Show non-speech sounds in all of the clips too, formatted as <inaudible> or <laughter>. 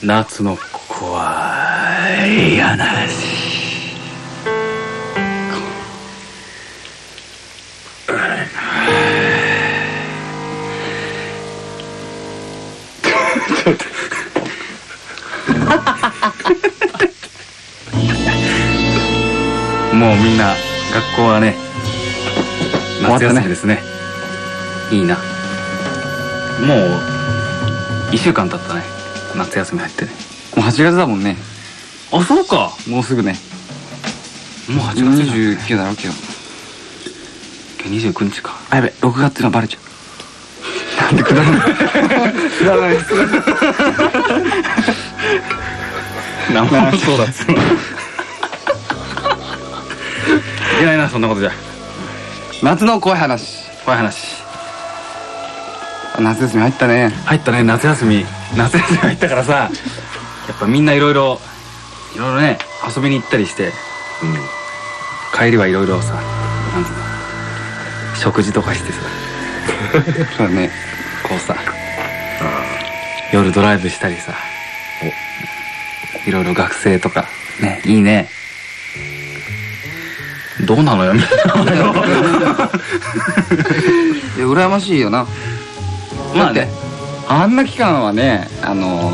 夏の怖い話。<laughs> もうみんな学校はね夏休みですね。いいな。もう1週間経ったね夏休み入ってね。もう8月だもんね。あそうか。もうすぐね。もう8月に29だろ今日。29日か。あやべ6月のバレちゃう。なんでくだらない。くだらない。です生放送だっつうの。いけないなそんなことじゃ。夏の怖い話。怖い話。夏休み入ったね。入ったね夏休み夏休み入ったからさやっぱみんないろいろいろいろね遊びに行ったりして、帰りはいろいろさなんつうの食事とかしてさ。<laughs> そうだねこうさ夜ドライブしたりさいろいろ学生とかねいいね。どうなのよみたいな。<laughs> 羨ましいよな。まあねあんな期間はねあの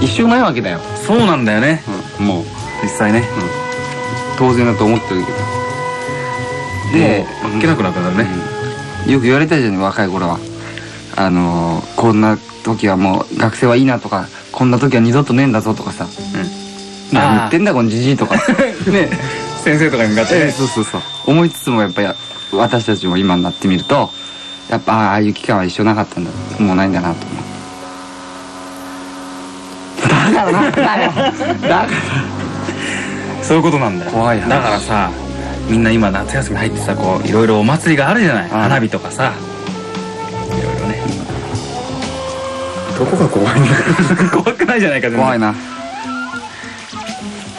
ー、一生ないわけだよ、そうなんだよね。うん、もう実際ね。当然だと思ってるけど。でもう負けなくなくなるね。うん。よく言われたじゃん若い頃は。あのー、こんな時はもう学生はいいなとかこんな時は二度とねえんだぞとかさ。うん。何言ってんだこのじじいとか。<laughs> ね。<laughs> 先生とかに向かってえねそうそうそう。思いつつもやっぱり私たちも今になってみるとやっぱああいう期間は一生なかったんだ。もうないんだなと思う。だからな。だから。だから。そういうことなんだよ。怖い話。だからさみんな今夏休み入ってさこういろいろお祭りがあるじゃない。花火とかさ。いろいろね。どこが怖いんだ <laughs> 怖くないじゃないか全然。怖いな。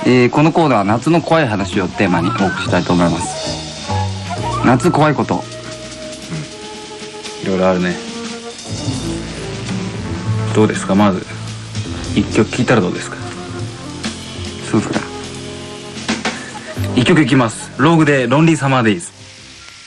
えー、このコーナーは夏の怖い話をテーマにお送りしたいと思います。夏怖いこといろいろあるね。どうですか？まず一曲聴いたらどうですか？そうですか一曲いきます。ローグで「ロンリーサマーデイズ」